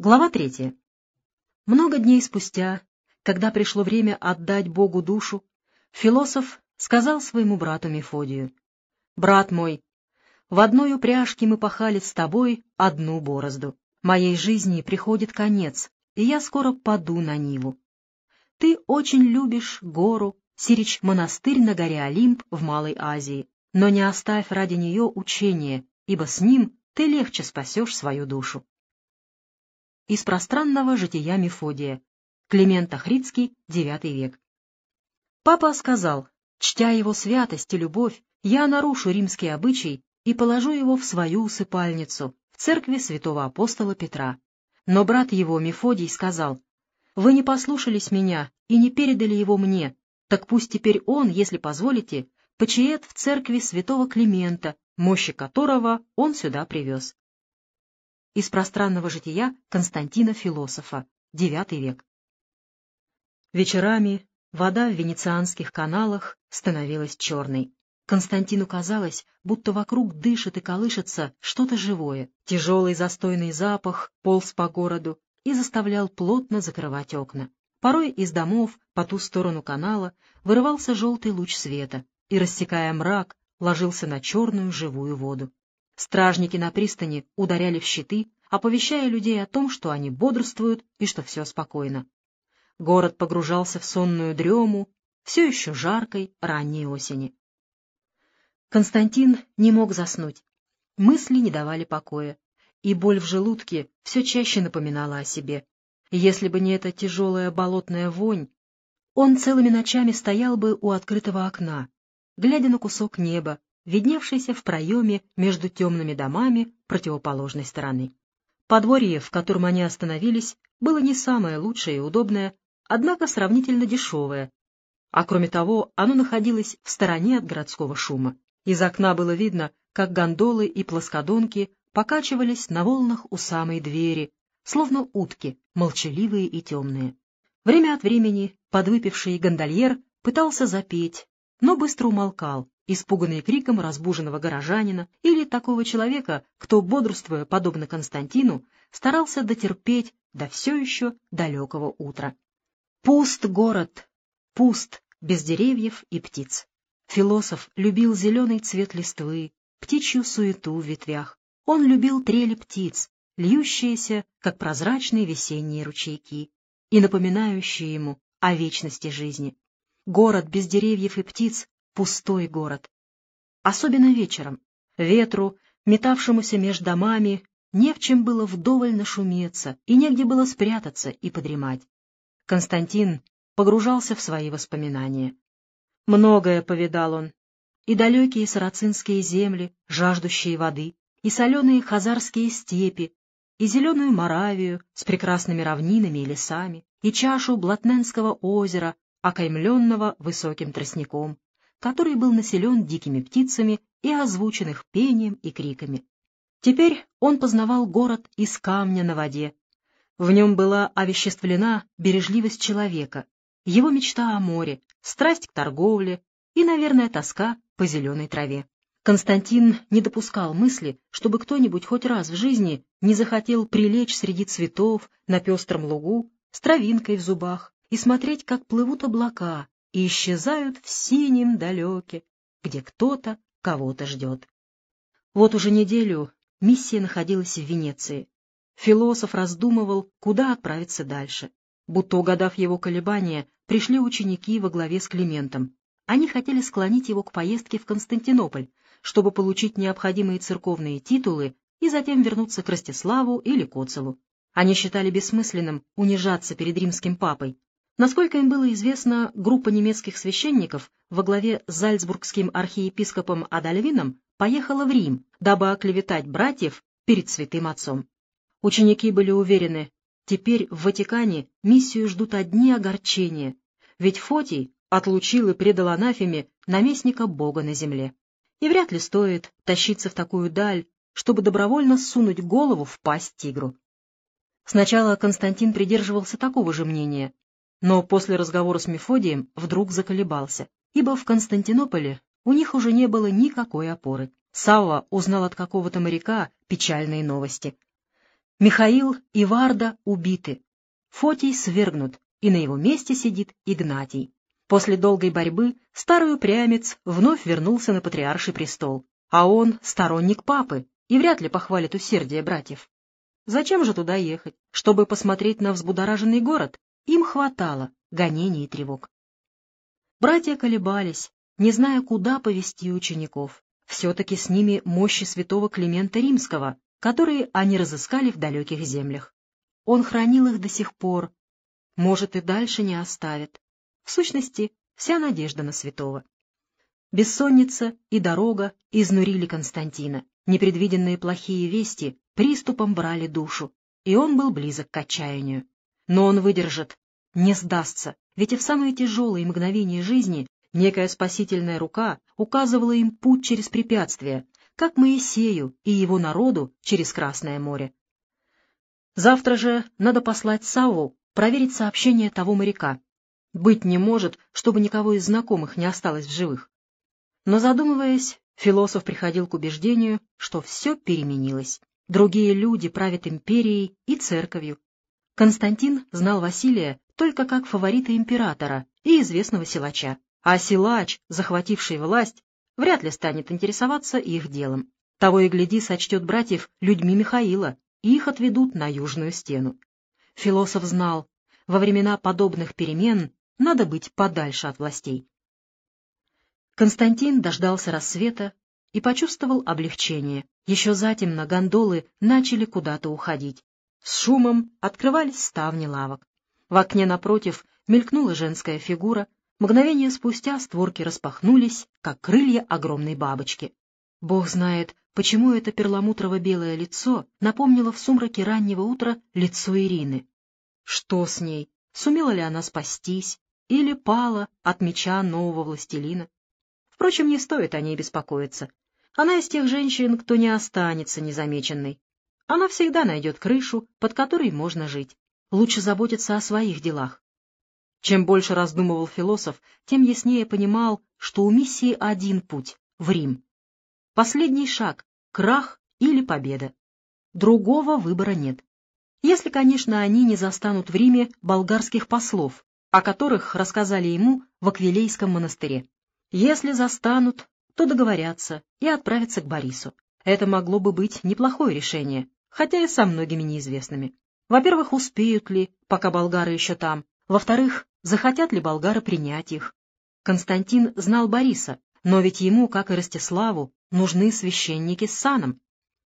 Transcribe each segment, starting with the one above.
Глава третья. Много дней спустя, когда пришло время отдать Богу душу, философ сказал своему брату Мефодию, «Брат мой, в одной упряжке мы пахали с тобой одну борозду. Моей жизни приходит конец, и я скоро паду на Ниву. Ты очень любишь гору, Сирич монастырь на горе Олимп в Малой Азии, но не оставь ради нее учение, ибо с ним ты легче спасешь свою душу. Из пространного жития Мефодия. Климент Ахридский, IX век. Папа сказал, чтя его святость и любовь, я нарушу римский обычай и положу его в свою усыпальницу, в церкви святого апостола Петра. Но брат его, Мефодий, сказал, «Вы не послушались меня и не передали его мне, так пусть теперь он, если позволите, почиет в церкви святого Климента, мощи которого он сюда привез из пространного жития Константина Философа, IX век. Вечерами вода в венецианских каналах становилась черной. Константину казалось, будто вокруг дышит и колышется что-то живое. Тяжелый застойный запах полз по городу и заставлял плотно закрывать окна. Порой из домов по ту сторону канала вырывался желтый луч света и, рассекая мрак, ложился на черную живую воду. Стражники на пристани ударяли в щиты, оповещая людей о том, что они бодрствуют и что все спокойно. Город погружался в сонную дрему, все еще жаркой ранней осени. Константин не мог заснуть. Мысли не давали покоя, и боль в желудке все чаще напоминала о себе. Если бы не эта тяжелая болотная вонь, он целыми ночами стоял бы у открытого окна, глядя на кусок неба, видневшийся в проеме между темными домами противоположной стороны. Подворье, в котором они остановились, было не самое лучшее и удобное, однако сравнительно дешевое, а кроме того оно находилось в стороне от городского шума. Из окна было видно, как гондолы и плоскодонки покачивались на волнах у самой двери, словно утки, молчаливые и темные. Время от времени подвыпивший гондольер пытался запеть, но быстро умолкал, испуганный криком разбуженного горожанина или такого человека, кто, бодрствуя, подобно Константину, старался дотерпеть до все еще далекого утра. Пуст город, пуст, без деревьев и птиц. Философ любил зеленый цвет листвы, птичью суету в ветвях. Он любил трели птиц, льющиеся, как прозрачные весенние ручейки, и напоминающие ему о вечности жизни. Город без деревьев и птиц пустой город. Особенно вечером. Ветру, метавшемуся между домами, не в чем было вдоволь нашуметься, и негде было спрятаться и подремать. Константин погружался в свои воспоминания. Многое повидал он. И далекие сарацинские земли, жаждущие воды, и соленые хазарские степи, и зеленую Моравию с прекрасными равнинами и лесами, и чашу Блатненского озера, окаймленного высоким тростником, который был населен дикими птицами и озвучен их пением и криками. Теперь он познавал город из камня на воде. В нем была овеществлена бережливость человека, его мечта о море, страсть к торговле и, наверное, тоска по зеленой траве. Константин не допускал мысли, чтобы кто-нибудь хоть раз в жизни не захотел прилечь среди цветов на пестром лугу с травинкой в зубах и смотреть, как плывут облака, и исчезают в синем далеке, где кто-то кого-то ждет. Вот уже неделю миссия находилась в Венеции. Философ раздумывал, куда отправиться дальше. Будто угадав его колебания, пришли ученики во главе с Климентом. Они хотели склонить его к поездке в Константинополь, чтобы получить необходимые церковные титулы и затем вернуться к Ростиславу или Коцелу. Они считали бессмысленным унижаться перед римским папой, Насколько им было известно, группа немецких священников во главе с зальцбургским архиепископом Адальвином поехала в Рим, дабы оклеветать братьев перед святым отцом. Ученики были уверены, теперь в Ватикане миссию ждут одни огорчения, ведь Фотий отлучил и предал анафеме наместника Бога на земле. И вряд ли стоит тащиться в такую даль, чтобы добровольно сунуть голову в пасть тигру. Сначала Константин придерживался такого же мнения, но после разговора с Мефодием вдруг заколебался, ибо в Константинополе у них уже не было никакой опоры. Савва узнал от какого-то моряка печальные новости. Михаил и Варда убиты. Фотий свергнут, и на его месте сидит Игнатий. После долгой борьбы старый упрямец вновь вернулся на патриарший престол, а он сторонник папы и вряд ли похвалит усердие братьев. Зачем же туда ехать? Чтобы посмотреть на взбудораженный город? Им хватало гонений и тревог. Братья колебались, не зная, куда повести учеников. Все-таки с ними мощи святого Климента Римского, которые они разыскали в далеких землях. Он хранил их до сих пор, может, и дальше не оставит. В сущности, вся надежда на святого. Бессонница и дорога изнурили Константина. Непредвиденные плохие вести приступом брали душу, и он был близок к отчаянию. Но он выдержит, не сдастся, ведь и в самые тяжелые мгновения жизни некая спасительная рука указывала им путь через препятствия, как Моисею и его народу через Красное море. Завтра же надо послать Савву проверить сообщение того моряка. Быть не может, чтобы никого из знакомых не осталось в живых. Но задумываясь, философ приходил к убеждению, что все переменилось. Другие люди правят империей и церковью. Константин знал Василия только как фаворита императора и известного силача, а силач, захвативший власть, вряд ли станет интересоваться их делом. Того и гляди сочтет братьев людьми Михаила, и их отведут на южную стену. Философ знал, во времена подобных перемен надо быть подальше от властей. Константин дождался рассвета и почувствовал облегчение. Еще затемно гондолы начали куда-то уходить. С шумом открывались ставни лавок. В окне напротив мелькнула женская фигура, мгновение спустя створки распахнулись, как крылья огромной бабочки. Бог знает, почему это перламутрово-белое лицо напомнило в сумраке раннего утра лицо Ирины. Что с ней? Сумела ли она спастись? Или пала от меча нового властелина? Впрочем, не стоит о ней беспокоиться. Она из тех женщин, кто не останется незамеченной. Она всегда найдет крышу, под которой можно жить. Лучше заботиться о своих делах. Чем больше раздумывал философ, тем яснее понимал, что у миссии один путь — в Рим. Последний шаг — крах или победа. Другого выбора нет если, конечно, они не застанут в Риме болгарских послов, о которых рассказали ему в Аквилейском монастыре. Если застанут, то договорятся и отправятся к Борису. Это могло бы быть неплохое решение, хотя и со многими неизвестными. Во-первых, успеют ли, пока болгары еще там. Во-вторых, захотят ли болгары принять их. Константин знал Бориса, но ведь ему, как и Ростиславу, нужны священники с саном.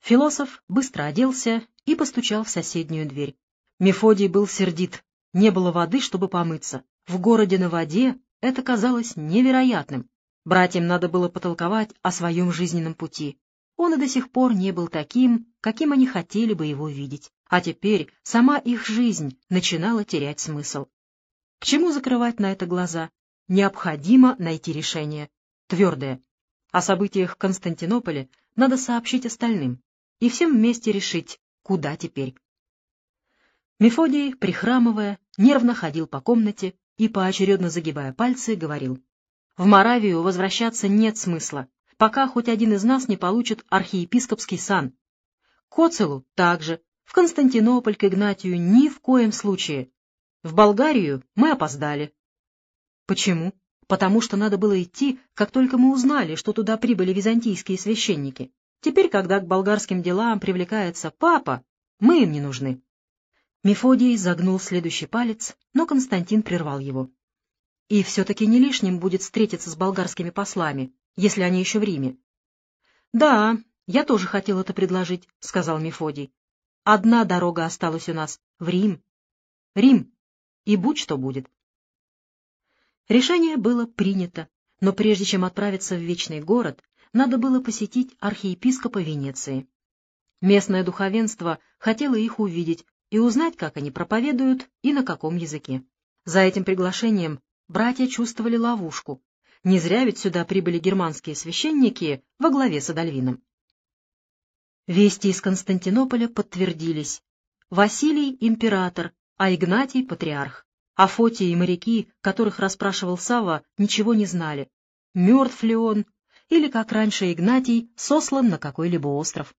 Философ быстро оделся и постучал в соседнюю дверь. Мефодий был сердит. Не было воды, чтобы помыться. В городе на воде это казалось невероятным. Братьям надо было потолковать о своем жизненном пути. Он и до сих пор не был таким, каким они хотели бы его видеть. А теперь сама их жизнь начинала терять смысл. К чему закрывать на это глаза? Необходимо найти решение. Твердое. О событиях в Константинополе надо сообщить остальным. И всем вместе решить, Куда теперь? Мефодий, прихрамывая, нервно ходил по комнате и, поочередно загибая пальцы, говорил. «В Моравию возвращаться нет смысла, пока хоть один из нас не получит архиепископский сан. Коцелу также, в Константинополь к Игнатию ни в коем случае. В Болгарию мы опоздали». «Почему?» «Потому что надо было идти, как только мы узнали, что туда прибыли византийские священники. Теперь, когда к болгарским делам привлекается папа, мы им не нужны. Мефодий загнул следующий палец, но Константин прервал его. И все-таки не лишним будет встретиться с болгарскими послами, если они еще в Риме. — Да, я тоже хотел это предложить, — сказал Мефодий. — Одна дорога осталась у нас — в Рим. Рим. И будь что будет. Решение было принято, но прежде чем отправиться в Вечный город, надо было посетить архиепископа Венеции. Местное духовенство хотело их увидеть и узнать, как они проповедуют и на каком языке. За этим приглашением братья чувствовали ловушку. Не зря ведь сюда прибыли германские священники во главе с Адальвином. Вести из Константинополя подтвердились. Василий — император, а Игнатий — патриарх. Афотия и моряки, которых расспрашивал Сава, ничего не знали. Мертв ли он или, как раньше Игнатий, сослан на какой-либо остров.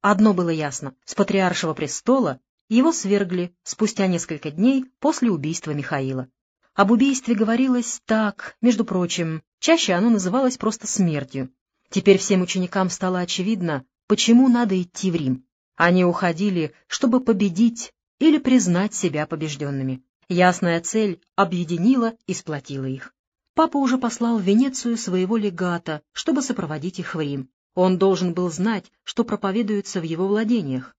Одно было ясно — с патриаршего престола его свергли спустя несколько дней после убийства Михаила. Об убийстве говорилось так, между прочим, чаще оно называлось просто смертью. Теперь всем ученикам стало очевидно, почему надо идти в Рим. Они уходили, чтобы победить или признать себя побежденными. Ясная цель объединила и сплотила их. Папа уже послал в Венецию своего легата, чтобы сопроводить их в Рим. Он должен был знать, что проповедуется в его владениях,